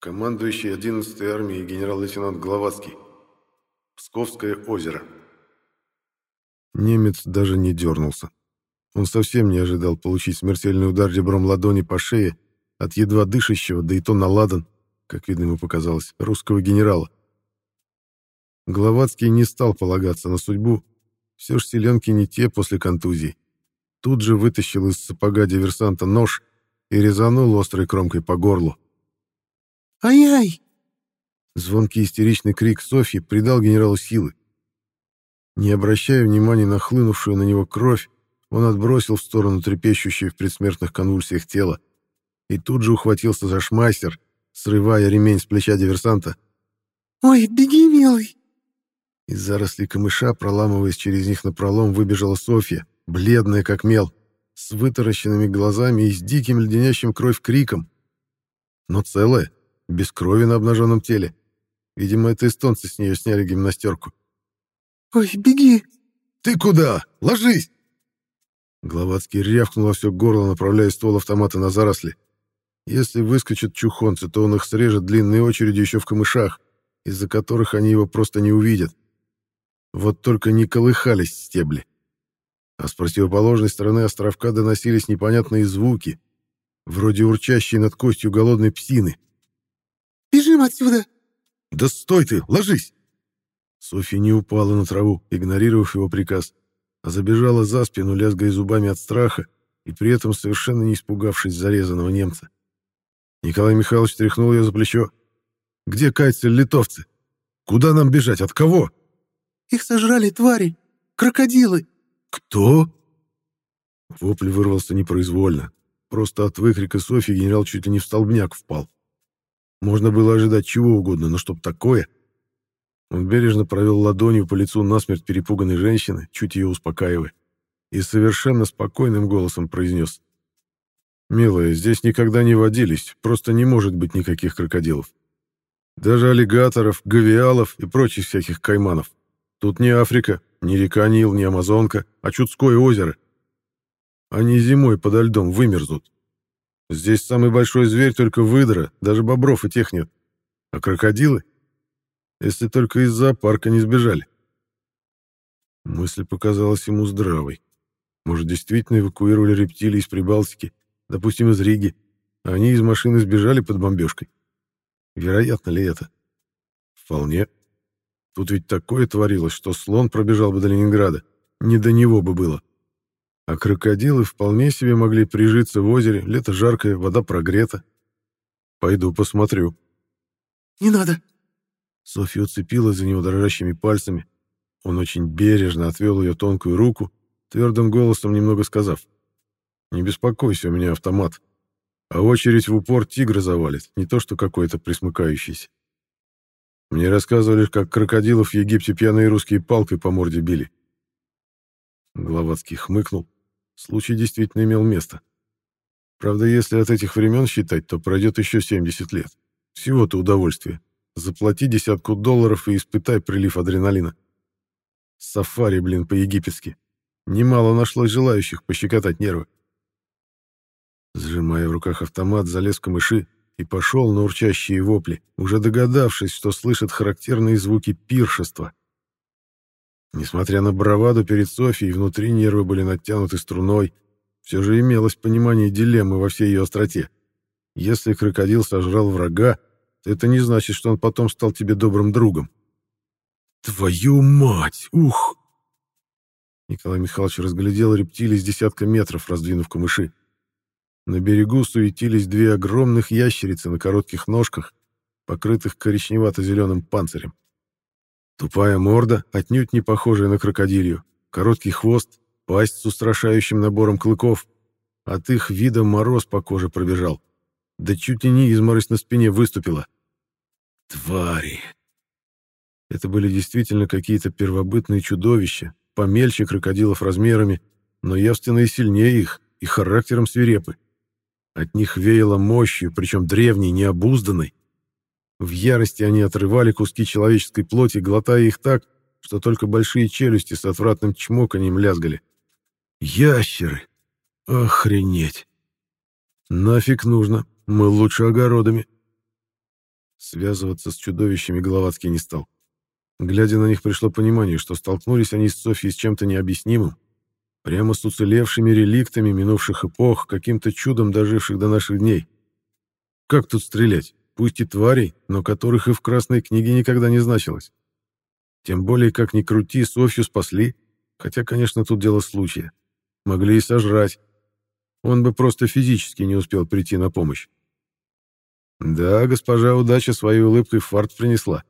Командующий 11-й армией генерал-лейтенант Гловацкий. Псковское озеро. Немец даже не дернулся. Он совсем не ожидал получить смертельный удар ребром ладони по шее от едва дышащего, да и то наладан, как видно ему показалось, русского генерала. Гловацкий не стал полагаться на судьбу, все ж селенки не те после контузии. Тут же вытащил из сапога диверсанта нож и резанул острой кромкой по горлу. «Ай-ай!» Звонкий истеричный крик Софьи придал генералу силы. Не обращая внимания на хлынувшую на него кровь, он отбросил в сторону трепещущее в предсмертных конвульсиях тело и тут же ухватился за шмайсер, срывая ремень с плеча диверсанта. «Ой, беги, милый!» Из зарослей камыша, проламываясь через них напролом, выбежала Софья, бледная как мел, с вытаращенными глазами и с диким леденящим кровь криком. Но целая, без крови на обнаженном теле. Видимо, это эстонцы с нее сняли гимнастерку. «Ой, беги!» «Ты куда? Ложись!» Гловацкий рявкнул во все горло, направляя ствол автомата на заросли. Если выскочат чухонцы, то он их срежет длинной очередью еще в камышах, из-за которых они его просто не увидят. Вот только не колыхались стебли. А с противоположной стороны островка доносились непонятные звуки, вроде урчащей над костью голодной псины. «Бежим отсюда!» «Да стой ты! Ложись!» Софья не упала на траву, игнорировав его приказ, а забежала за спину, лязгая зубами от страха и при этом совершенно не испугавшись зарезанного немца. Николай Михайлович тряхнул ее за плечо. «Где кайцы-литовцы? Куда нам бежать? От кого?» «Их сожрали твари! Крокодилы!» «Кто?» Вопль вырвался непроизвольно. Просто от выкрика Софьи генерал чуть ли не в столбняк впал. Можно было ожидать чего угодно, но чтоб такое... Он бережно провел ладонью по лицу насмерть перепуганной женщины, чуть ее успокаивая, и совершенно спокойным голосом произнес. «Милая, здесь никогда не водились, просто не может быть никаких крокодилов. Даже аллигаторов, гавиалов и прочих всяких кайманов. Тут не Африка, не река Нил, не Амазонка, а Чудское озеро. Они зимой подо льдом вымерзнут. Здесь самый большой зверь только выдра, даже бобров и тех нет. А крокодилы? Если только из зоопарка не сбежали. Мысль показалась ему здравой. Может, действительно эвакуировали рептилии из Прибалтики, допустим, из Риги, а они из машины сбежали под бомбежкой? Вероятно ли это? Вполне. Тут ведь такое творилось, что слон пробежал бы до Ленинграда. Не до него бы было. А крокодилы вполне себе могли прижиться в озере, лето жаркое, вода прогрета. Пойду посмотрю. «Не надо!» Софья уцепилась за него дрожащими пальцами. Он очень бережно отвел ее тонкую руку, твердым голосом немного сказав. «Не беспокойся, у меня автомат. А очередь в упор тигра завалит, не то что какой-то присмыкающийся. Мне рассказывали, как крокодилов в Египте пьяные русские палкой по морде били. Гловацкий хмыкнул. Случай действительно имел место. Правда, если от этих времен считать, то пройдет еще 70 лет. Всего-то удовольствие. Заплати десятку долларов и испытай прилив адреналина. Сафари, блин, по-египетски. Немало нашлось желающих пощекотать нервы. Сжимая в руках автомат, залез в камыши и пошел на урчащие вопли, уже догадавшись, что слышит характерные звуки пиршества. Несмотря на браваду перед Софией, внутри нервы были натянуты струной, все же имелось понимание дилеммы во всей ее остроте. Если крокодил сожрал врага, то это не значит, что он потом стал тебе добрым другом. «Твою мать! Ух!» Николай Михайлович разглядел рептилий с десятка метров, раздвинув камыши. На берегу суетились две огромных ящерицы на коротких ножках, покрытых коричневато-зеленым панцирем. Тупая морда, отнюдь не похожая на крокодилью, короткий хвост, пасть с устрашающим набором клыков. От их вида мороз по коже пробежал. Да чуть ли не изморозь на спине выступила. Твари! Это были действительно какие-то первобытные чудовища, помельче крокодилов размерами, но явственно и сильнее их, и характером свирепы. От них веяло мощью, причем древней, необузданной. В ярости они отрывали куски человеческой плоти, глотая их так, что только большие челюсти с отвратным чмоканием лязгали. Ящеры! Охренеть! Нафиг нужно, мы лучше огородами. Связываться с чудовищами Головацкий не стал. Глядя на них, пришло понимание, что столкнулись они с Софьей с чем-то необъяснимым, прямо с уцелевшими реликтами минувших эпох, каким-то чудом доживших до наших дней. Как тут стрелять? Пусть и тварей, но которых и в Красной книге никогда не значилось. Тем более, как ни крути, Софью спасли, хотя, конечно, тут дело случая. Могли и сожрать. Он бы просто физически не успел прийти на помощь. Да, госпожа удача своей улыбкой фарт принесла,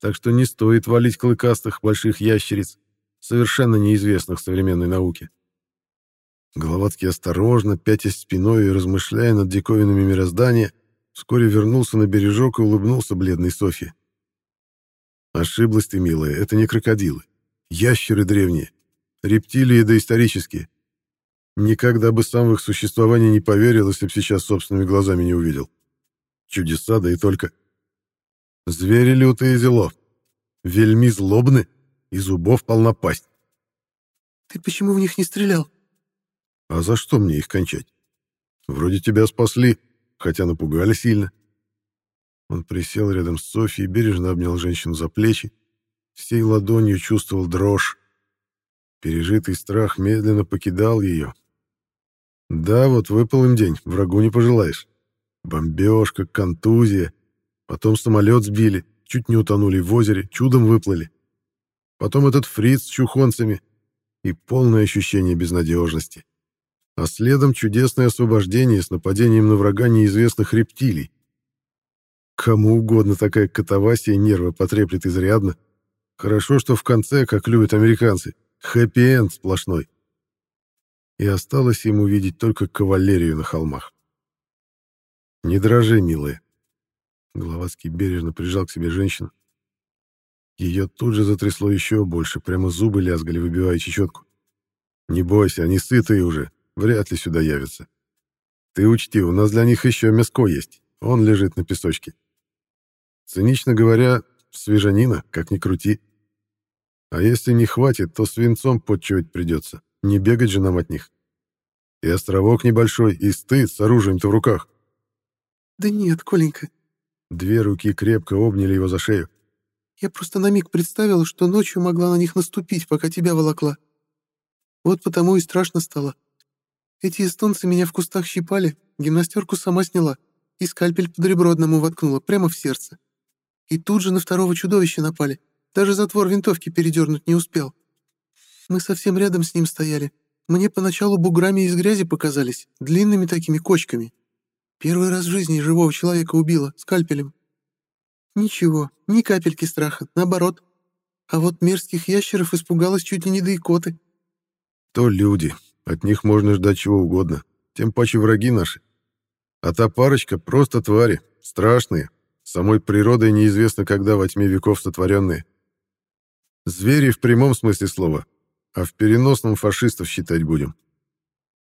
так что не стоит валить клыкастых больших ящериц, совершенно неизвестных современной науке. Головацкий осторожно, пятясь спиной и размышляя над диковинами мироздания, вскоре вернулся на бережок и улыбнулся бледной Софье. «Ошиблась ты, милая, это не крокодилы. Ящеры древние, рептилии доисторические. Никогда бы сам в их существование не поверил, если б сейчас собственными глазами не увидел. Чудеса, да и только. Звери лютые зело. Вельми злобны, и зубов полна пасть. Ты почему в них не стрелял? А за что мне их кончать? Вроде тебя спасли, хотя напугали сильно. Он присел рядом с Софьей, бережно обнял женщину за плечи, всей ладонью чувствовал дрожь. Пережитый страх медленно покидал ее. Да, вот выпал им день, врагу не пожелаешь. Бомбежка, контузия. Потом самолет сбили, чуть не утонули в озере, чудом выплыли. Потом этот фриц с чухонцами и полное ощущение безнадежности. А следом чудесное освобождение с нападением на врага неизвестных рептилий. Кому угодно такая катавасия нервы потреплет изрядно. Хорошо, что в конце, как любят американцы, хэппи-энд сплошной. И осталось ему видеть только кавалерию на холмах. «Не дрожи, милая». Головацкий бережно прижал к себе женщину. Ее тут же затрясло еще больше, прямо зубы лязгали, выбивая чечетку. «Не бойся, они сытые уже, вряд ли сюда явятся. Ты учти, у нас для них еще мяско есть, он лежит на песочке. Цинично говоря, свежанина, как ни крути. А если не хватит, то свинцом подчивать придется, не бегать же нам от них. И островок небольшой, и стыд с оружием-то в руках. Да нет, Коленька. Две руки крепко обняли его за шею. Я просто на миг представила, что ночью могла на них наступить, пока тебя волокла. Вот потому и страшно стало. Эти эстонцы меня в кустах щипали, гимнастерку сама сняла и скальпель под ребро одному воткнула, прямо в сердце. И тут же на второго чудовища напали. Даже затвор винтовки передернуть не успел. Мы совсем рядом с ним стояли. Мне поначалу буграми из грязи показались, длинными такими кочками. Первый раз в жизни живого человека убила, скальпелем. Ничего, ни капельки страха, наоборот. А вот мерзких ящеров испугалась чуть ли не до икоты. То люди. От них можно ждать чего угодно. Тем паче враги наши. А та парочка — просто твари. Страшные. Самой природой неизвестно, когда во тьме веков сотворенные. Звери в прямом смысле слова, а в переносном фашистов считать будем.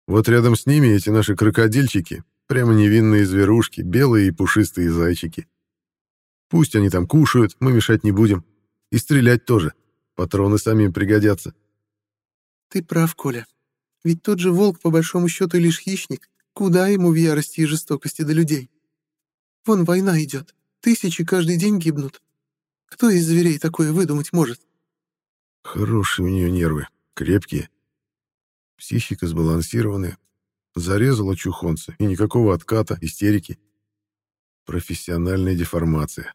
Вот рядом с ними эти наши крокодильчики Прямо невинные зверушки, белые и пушистые зайчики. Пусть они там кушают, мы мешать не будем. И стрелять тоже. Патроны самим пригодятся. Ты прав, Коля. Ведь тот же волк, по большому счету, лишь хищник. Куда ему в ярости и жестокости до людей? Вон война идет. Тысячи каждый день гибнут. Кто из зверей такое выдумать может? Хорошие у нее нервы, крепкие. Психика сбалансированная, Зарезала чухонца, и никакого отката, истерики. Профессиональная деформация.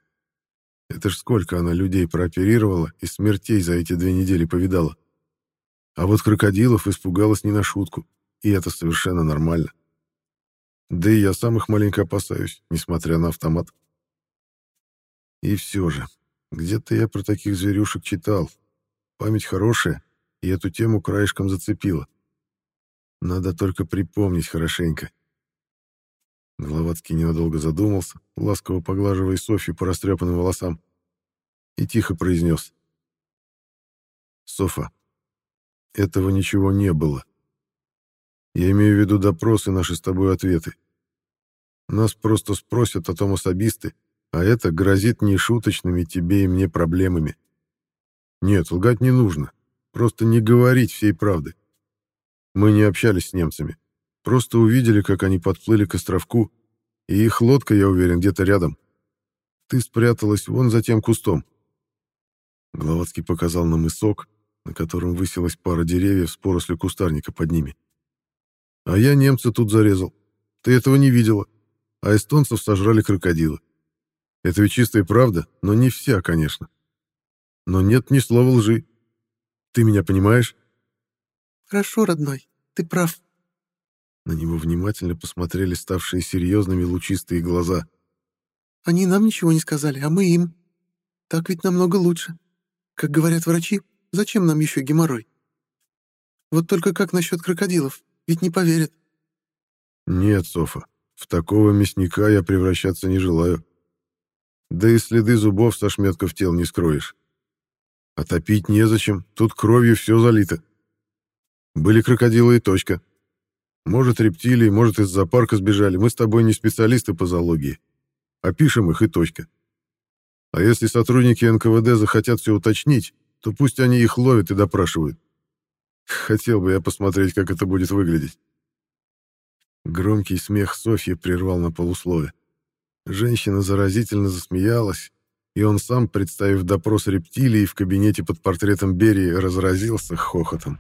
Это ж сколько она людей прооперировала и смертей за эти две недели повидала. А вот крокодилов испугалась не на шутку, и это совершенно нормально. Да и я сам их маленько опасаюсь, несмотря на автомат. И все же, где-то я про таких зверюшек читал. Память хорошая, и эту тему краешком зацепила. Надо только припомнить хорошенько. Головацкий ненадолго задумался, ласково поглаживая Софью по растрепанным волосам, и тихо произнес. «Софа, этого ничего не было. Я имею в виду допросы наши с тобой ответы. Нас просто спросят о том особисты, а это грозит нешуточными тебе и мне проблемами. Нет, лгать не нужно. Просто не говорить всей правды. Мы не общались с немцами. Просто увидели, как они подплыли к островку, и их лодка, я уверен, где-то рядом. Ты спряталась вон за тем кустом. Гловацкий показал на мысок, на котором высилась пара деревьев с порослью кустарника под ними. А я немца тут зарезал. Ты этого не видела. А эстонцев сожрали крокодилы. Это ведь чистая правда, но не вся, конечно. Но нет ни слова лжи. Ты меня понимаешь? Хорошо, родной, ты прав. На него внимательно посмотрели ставшие серьезными лучистые глаза. Они нам ничего не сказали, а мы им. Так ведь намного лучше. Как говорят врачи, зачем нам еще геморрой? Вот только как насчет крокодилов? Ведь не поверят. Нет, Софа, в такого мясника я превращаться не желаю. Да и следы зубов со шметков тел не скроешь. А топить незачем, тут кровью все залито. Были крокодилы и точка. Может, рептилии, может, из зоопарка сбежали. Мы с тобой не специалисты по зоологии. Опишем их и точка. А если сотрудники НКВД захотят все уточнить, то пусть они их ловят и допрашивают. Хотел бы я посмотреть, как это будет выглядеть. Громкий смех Софьи прервал на полуслове. Женщина заразительно засмеялась, и он сам, представив допрос рептилии в кабинете под портретом Берии, разразился хохотом.